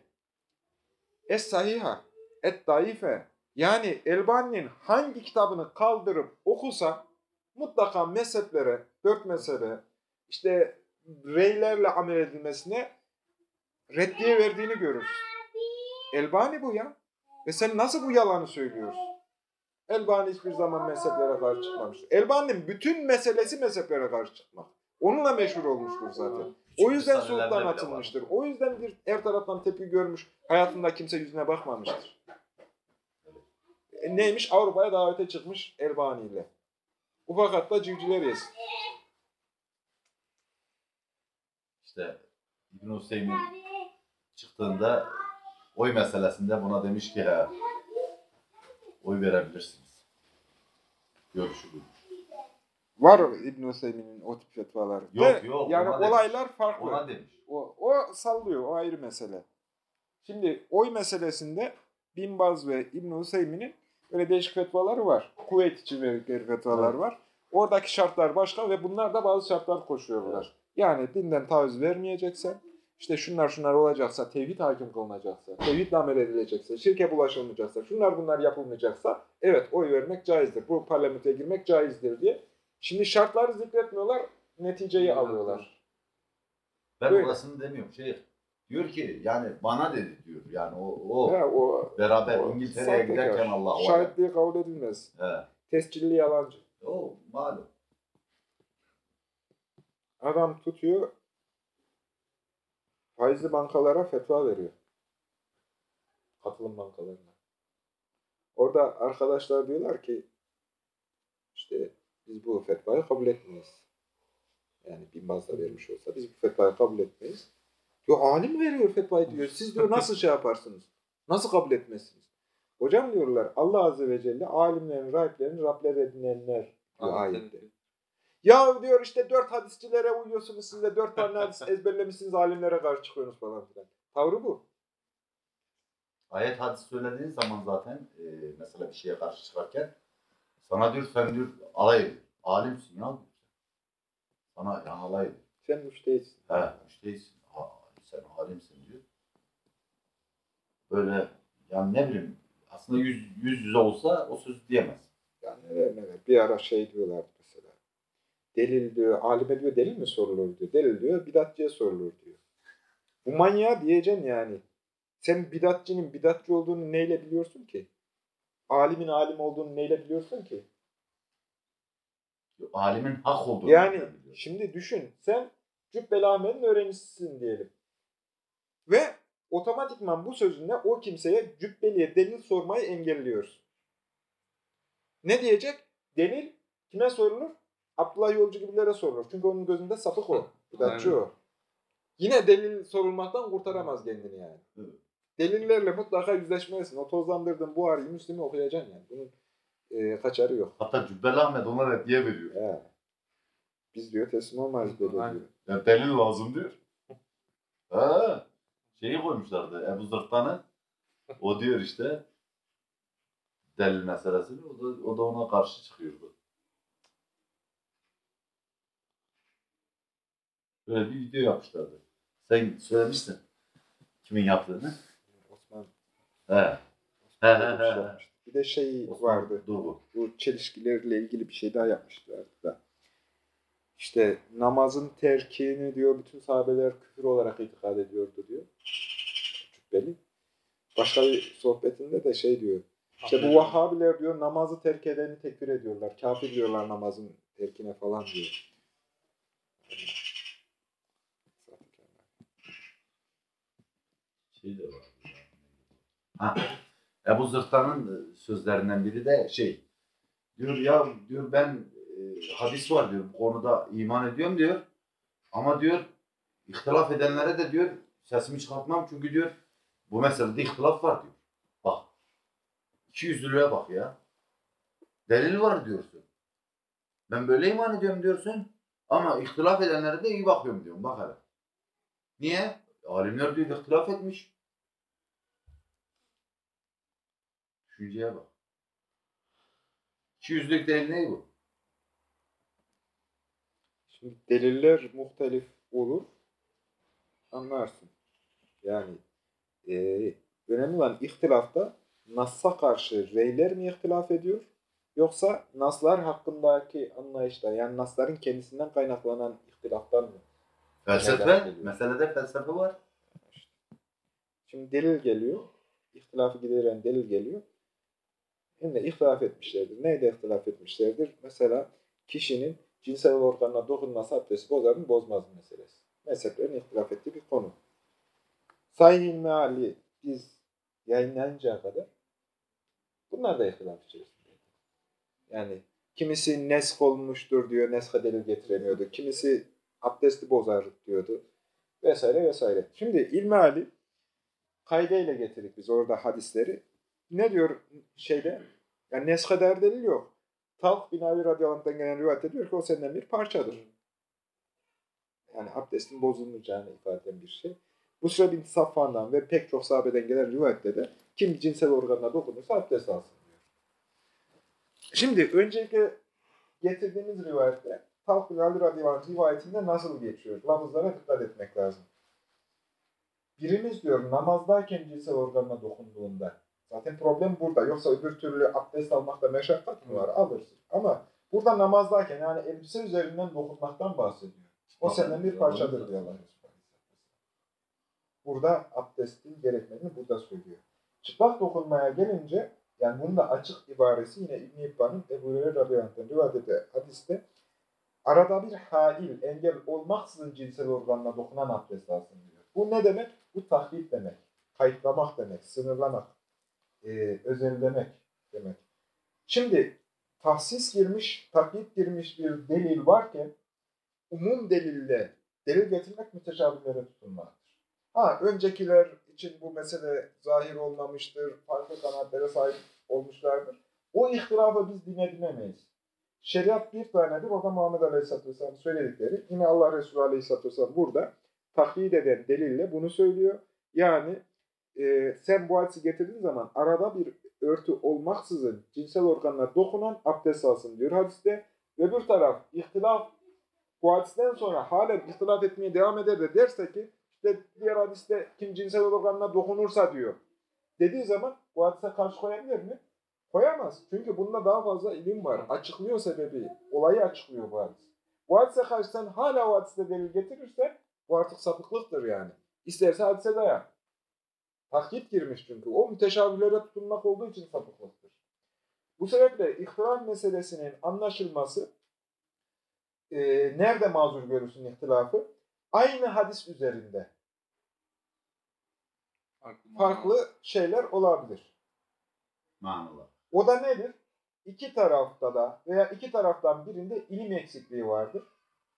Es-Sahiha, Et-Daife yani Elbani'nin hangi kitabını kaldırıp okusa mutlaka mezheplere, dört mezhebe, işte reylerle amel edilmesine reddiye verdiğini görürüz. Elbani bu ya. Ve sen nasıl bu yalanı söylüyorsun? Elbani hiçbir zaman mezheplere karşı çıkmamıştır. Elbani'nin bütün meselesi mezheplere karşı çıkmak. Onunla meşhur olmuştur zaten. O yüzden bile atılmıştır. O yüzden bir her taraftan tepki görmüş. Hayatında kimse yüzüne bakmamıştır. E, neymiş? Avrupa'ya davete çıkmış Elbani ile. Ufak hatta civciler yesin. İşte İbn Hüseyin çıktığında oy meselesinde buna demiş ki ha, oy verebilirsiniz. Görüşü bu. Var İbn Hüseyin'in o tip fetvaları. Yok, Ve yok, Yani ona demiş. olaylar farklı. Ona demiş. O, o sallıyor, o ayrı mesele. Şimdi oy meselesinde Bin Baz ve İbn Hüseyin'in böyle değişik fetvaları var. Kuvvet için verdikleri fetvalar Evet. var. Oradaki şartlar başka ve bunlar da bazı şartlar koşuyorlar. Yani dinden taviz vermeyeceksen, işte şunlar şunlar olacaksa, tevhid hakim kılınacaksa, tevhidle amel edilecekse, şirke bulaşılmayacaksa, şunlar bunlar yapılmayacaksa, evet oy vermek caizdir. Bu parlamentoya girmek caizdir diye. Şimdi şartları zikretmiyorlar. neticeyi alıyorlar. Ben Böyle. orasını demiyorum. Şey diyor ki yani bana dedi diyor. Yani o, o Ha, o beraber o İngiltere'ye giderken Allah o Şahitliği kabul edilmez. He. Tescilli yalancı. O malum. Adam tutuyor, faizli bankalara fetva veriyor. Katılım bankalarına. Orada arkadaşlar diyorlar ki, işte biz bu fetvayı kabul etmeyiz. Yani bin bazda vermiş olsa biz bu fetvayı kabul etmeyiz. Diyor alim veriyor fetvayı diyor. Siz diyor nasıl şey yaparsınız? Nasıl kabul etmezsiniz? Hocam diyorlar Allah Azze ve Celle alimlerin, rahiplerin Rabler edinenler diyor ayette. Ya diyor işte dört hadisçilere uyuyorsunuz siz de dört tane hadis ezberlemişsiniz alimlere karşı çıkıyorsunuz falan filan. Tavrı bu. Ayet hadis söylediğin zaman zaten e, mesela bir şeye karşı çıkarken sana diyor sen diyor alay. Alimsin ya. Sana yani alay. Sen müştehitsin. He müştehisin. Sen alimsin diyor. Böyle yani ne bileyim aslında yüz, yüz yüze olsa o sözü diyemez. Yani neler neler. Bir ara şey diyorlardı mesela. Delil diyor, alime diyor delil mi sorulur diyor. Delil diyor, bidatçıya sorulur diyor. Bu manyağı diyeceksin yani. Sen bidatçının bidatçı olduğunu neyle biliyorsun ki? Alimin alim olduğunu neyle biliyorsun ki? Alimin hak olduğunu Yani şimdi düşün sen Cübbeli Ahmet'in öğrencisisin diyelim. Ve otomatikman bu sözünle o kimseye Cübbeli'ye delil sormayı engelliyorsun. Ne diyecek? Delil kime sorulur? Abdullah Yolcu gibilere sorulur. Çünkü onun gözünde sapık o. Aynen. o. Yine delil sorulmaktan kurtaramaz kendini yani. Evet. Delillerle mutlaka yüzleşmelisin. O tozlandırdığın Buhari'yi, Müslim'i okuyacaksın yani. Bunun e, kaçarı yok. Hatta Cübbeli Ahmet ona reddiye veriyor. He. Biz diyor teslim olmayız böyle diyor. Ya delil lazım diyor. Ha, şeyi koymuşlardı Ebu Zırttan'ı. O diyor işte delil meselesini. O da, o da ona karşı çıkıyordu. Böyle bir video yapmışlardı. Sen söylemiştin kimin yaptığını. Osman. He. He, he, he. Bir de şey Osman vardı. Durgu. Bu çelişkilerle ilgili bir şey daha yapmışlardı da. İşte namazın terkini diyor bütün sahabeler küfür olarak itikad ediyordu diyor. Cübbeli. Başka bir sohbetinde de şey diyor. İşte bu Vahhabiler diyor namazı terk edeni tekfir ediyorlar. Kafir diyorlar namazın terkine falan diyor. Şey de var. Ha. Ebu Zırttan'ın e, sözlerinden biri de şey diyor ya diyor ben hadis var diyor bu konuda iman ediyorum diyor ama diyor ihtilaf edenlere de diyor sesimi çıkartmam çünkü diyor bu meselede ihtilaf var diyor. Bak iki yüzlülüğe bak ya. Delil var diyorsun. Ben böyle iman ediyorum diyorsun ama ihtilaf edenlere de iyi bakıyorum diyorum bak hele. Niye? Alimler diyor ihtilaf etmiş. Düşünceye bak. İki yüzlük değil ne bu? Şimdi deliller muhtelif olur. Anlarsın. Yani eee önemli olan ihtilafta Nas'a karşı reyler mi ihtilaf ediyor? Yoksa Naslar hakkındaki anlayışlar yani Nasların kendisinden kaynaklanan ihtilaftan mı? Felsefe, meselede felsefe var. Şimdi delil geliyor. İhtilafı gideren delil geliyor. Hem de ihtilaf etmişlerdir. Neyde ihtilaf etmişlerdir? Mesela kişinin cinsel organına dokunması abdesti bozar mı bozmaz mı meselesi. Mezheplerin ihtilaf ettiği bir konu. Sahih meali biz yayınlanıncaya kadar bunlar da ihtilaf içerisinde. Yani kimisi nesk olmuştur diyor, neska delil getiremiyordu. Kimisi abdesti bozar diyordu. Vesaire vesaire. Şimdi ilmihali kaydeyle getirdik biz orada hadisleri. Ne diyor şeyde? Yani neska der delil yok. Talh bin Ali radıyallahu gelen rivayette diyor ki o senden bir parçadır. Yani abdestin bozulmayacağını ifade eden bir şey. Busra bin Safvan'dan ve pek çok sahabeden gelen rivayette de kim cinsel organına dokunursa abdest alsın diyor. Şimdi önceki getirdiğimiz rivayette Talh bin Ali radıyallahu rivayetinde nasıl geçiyor? Lafızlara dikkat etmek lazım. Birimiz diyor namazdayken cinsel organına dokunduğunda zaten problem burada. Yoksa öbür türlü abdest almakta meşakkat mı var? Alırsın. Ama Burada namazdayken yani elbise üzerinden dokunmaktan bahsediyor. O senden bir parçadır diyor Allah Resulü. Burada abdestin gerekmediğini burada söylüyor. Çıplak dokunmaya gelince yani bunun da açık ibaresi yine İbn-i İbban'ın Ebu Hureyre radıyallahu rivayet hadiste arada bir hail, engel olmaksızın cinsel organına dokunan abdest alsın diyor. Bu ne demek? Bu tahrip demek. Kayıtlamak demek, sınırlamak, e, özellemek demek. Şimdi tahsis girmiş, taklit girmiş bir delil varken umum delille delil getirmek müteşabihlere tutunmaktır. Ha öncekiler için bu mesele zahir olmamıştır, farklı kanaatlere sahip olmuşlardır. O ihtilafı biz din edinemeyiz. Şeriat bir tanedir, o da Muhammed Aleyhisselatü Vesselam söyledikleri. Yine Allah Resulü Aleyhisselatü Vesselam burada taklit eden delille bunu söylüyor. Yani e, hadisi getirdiğin zaman arada bir örtü olmaksızın cinsel organına dokunan abdest alsın diyor hadiste. Öbür taraf ihtilaf bu hadisten sonra halen ihtilaf etmeye devam eder de derse ki işte diğer hadiste kim cinsel organına dokunursa diyor. Dediği zaman bu hadise karşı koyabilir mi? Koyamaz. Çünkü bunda daha fazla ilim var. Açıklıyor sebebi. Olayı açıklıyor bu hadis. Bu hadise karşı sen hala o hadiste delil getirirsen bu artık sapıklıktır yani. İsterse hadise dayan. Takyit girmiş çünkü. O müteşabihlere tutunmak olduğu için sapıklıktır. Bu sebeple ihtilaf meselesinin anlaşılması e, nerede mazur görürsün ihtilafı? Aynı hadis üzerinde farklı şeyler olabilir. Manalar. O da nedir? İki tarafta da veya iki taraftan birinde ilim eksikliği vardır.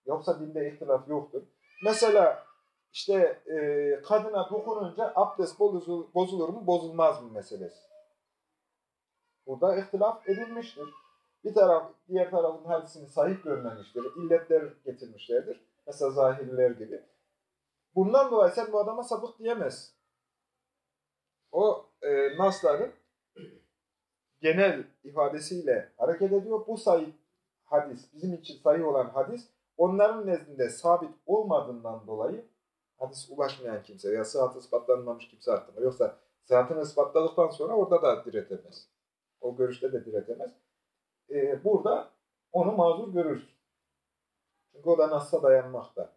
Yoksa dinde ihtilaf yoktur. Mesela işte e, kadına dokununca abdest bozulur, bozulur mu bozulmaz mı meselesi. Burada ihtilaf edilmiştir. Bir taraf diğer tarafın hadisini sahih görmemiştir. İlletler getirmişlerdir. Mesela zahirler gibi. Bundan dolayı sen bu adama sapık diyemezsin. O e, nasların genel ifadesiyle hareket ediyor. Bu sayı hadis, bizim için sayı olan hadis, onların nezdinde sabit olmadığından dolayı hadis ulaşmayan kimse veya sıhhatı ispatlanmamış kimse hakkında. Yoksa sıhhatını ispatladıktan sonra orada da diretemez. O görüşte de diretemez. Ee, burada onu mazur görürsün. Çünkü o da Nas'a dayanmakta.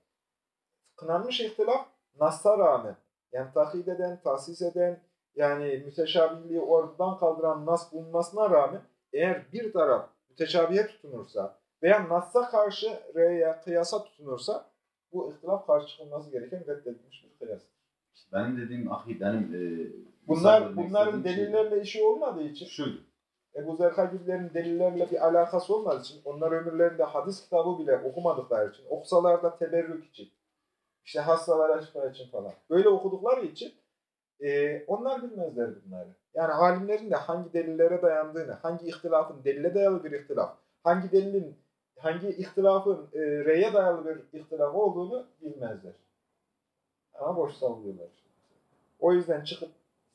Kınanmış ihtilaf Nas'a rağmen, yani takip eden, tahsis eden, yani müteşabihliği oradan kaldıran Nas bulunmasına rağmen eğer bir taraf müteşabihe tutunursa veya Nas'a karşı R'ye kıyasa tutunursa bu ihtilaf karşı çıkılması gereken reddedilmiş bir kıyas. İşte benim dediğim ahi benim e, Bunlar, bunların şey delillerle işi olmadığı için, şuydu. Ebu Zerkagiller'in delillerle bir alakası olmadığı için, onlar ömürlerinde hadis kitabı bile okumadıkları için, okusalar da teberrük için, işte hastalara şifa için falan. Böyle okudukları için e, onlar bilmezler bunları. Yani alimlerin de hangi delillere dayandığını, hangi ihtilafın delile dayalı bir ihtilaf, hangi delilin, hangi ihtilafın e, reye dayalı bir ihtilaf olduğunu bilmezler. Ama boş sallıyorlar. O yüzden çıkıp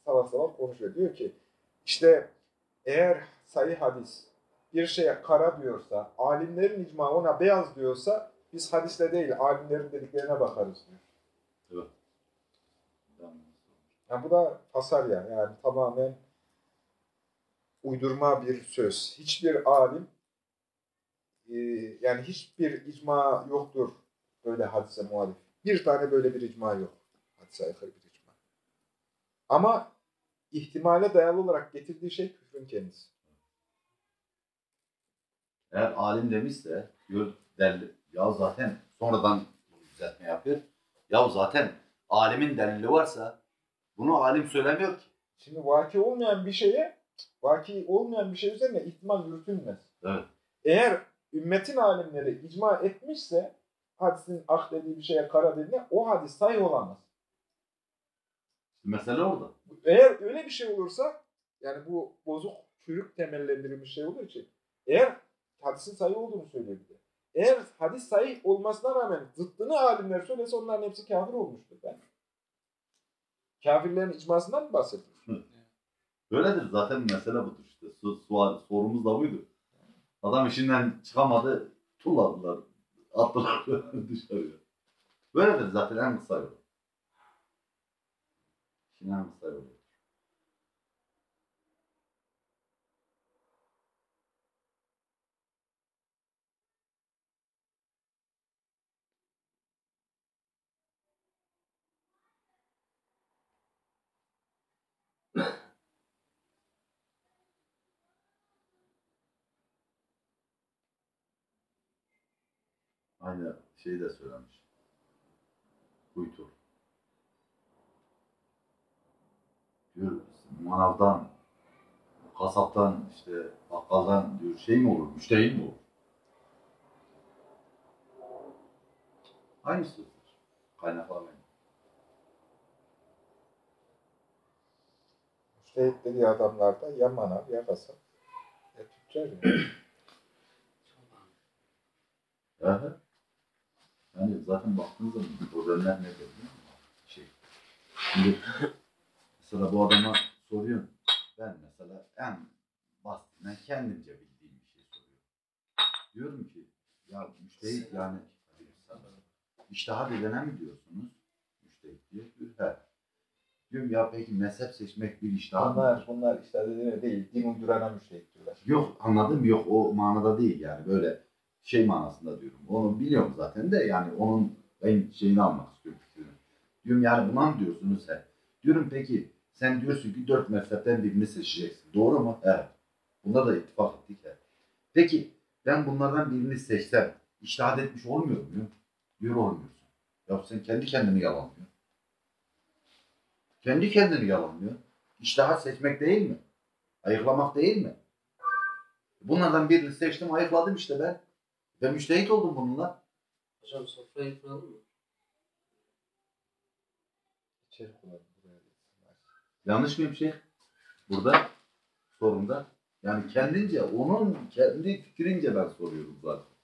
salak salak konuşuyor. Diyor ki işte eğer sayı hadis bir şeye kara diyorsa, alimlerin icma ona beyaz diyorsa biz hadiste değil alimlerin dediklerine bakarız diyor. Yani bu da fasarya yani tamamen uydurma bir söz. Hiçbir alim e, yani hiçbir icma yoktur böyle hadise muhalif. Bir tane böyle bir icma yok. Hadise aykırı bir icma. Ama ihtimale dayalı olarak getirdiği şey küfrün kendisi. Eğer alim demişse gör delil. Ya zaten sonradan düzeltme yapıyor. Ya zaten alimin delili varsa bunu alim söylemiyor ki. Şimdi vaki olmayan bir şeye, vaki olmayan bir şey üzerine ihtimal yürütülmez. Evet. Eğer ümmetin alimleri icma etmişse hadisin ak dediği bir şeye kara dediğine o hadis sahih olamaz. Mesele orada. Eğer öyle bir şey olursa yani bu bozuk çürük temellendirilmiş şey olduğu için eğer hadisin sahih olduğunu söyleyebilir. Eğer hadis sahih olmasına rağmen zıttını alimler söylese onların hepsi kafir olmuştur. Ben. Kafirlerin icmasından mı bahsediyorsun? Böyledir zaten mesele budur işte. Sorumuz da buydu. Adam işinden çıkamadı, tulladılar, attılar dışarıya. Böyledir zaten en kısa yolu. İşin en kısa yolu. Aynı şeyi de söylemiş. Kuytur. Diyor manavdan, kasaptan, işte bakkaldan diyor şey mi olur, müştehit mi olur? Aynı sözler. Kaynaklar aynı. Müştehit dediği adamlar da ya manav ya kasap ya tüccar yani. Evet. Yani zaten baktığınız zaman problemler biliyor musun? Şey. Şimdi mesela bu adama soruyorum. Ben mesela en basitinden kendimce bildiğim bir şey soruyorum. Diyorum ki ya müştehit yani iştahat edene mi diyorsunuz? Müştehit diyor. Diyor, He. Diyorum ya peki mezhep seçmek bir mıdır? Bunlar, bunlar işte dediğim değil, din uydurana müştehit diyorlar. Yok anladım yok o manada değil yani böyle şey manasında diyorum. Onu biliyorum zaten de yani onun ben şeyini almak istiyorum fikrini. Diyorum yani buna mı diyorsunuz he? Diyorum peki sen diyorsun ki dört mezhepten birini seçeceksin. Doğru mu? Evet. Bunda da ittifak ettik he. Peki ben bunlardan birini seçsem iştahat etmiş olmuyor muyum? Diyor olmuyorsun. Ya sen kendi kendini yalanlıyor. Kendi kendini yalanlıyor. İştahat seçmek değil mi? Ayıklamak değil mi? Bunlardan birini seçtim, ayıkladım işte ben. Ve müştehit oldum bununla. Hocam sofrayı kuralım mı? İçeri gitsinler. Yanlış mıyım şey? Burada sorunda. Yani kendince, onun kendi fikrince ben soruyorum zaten.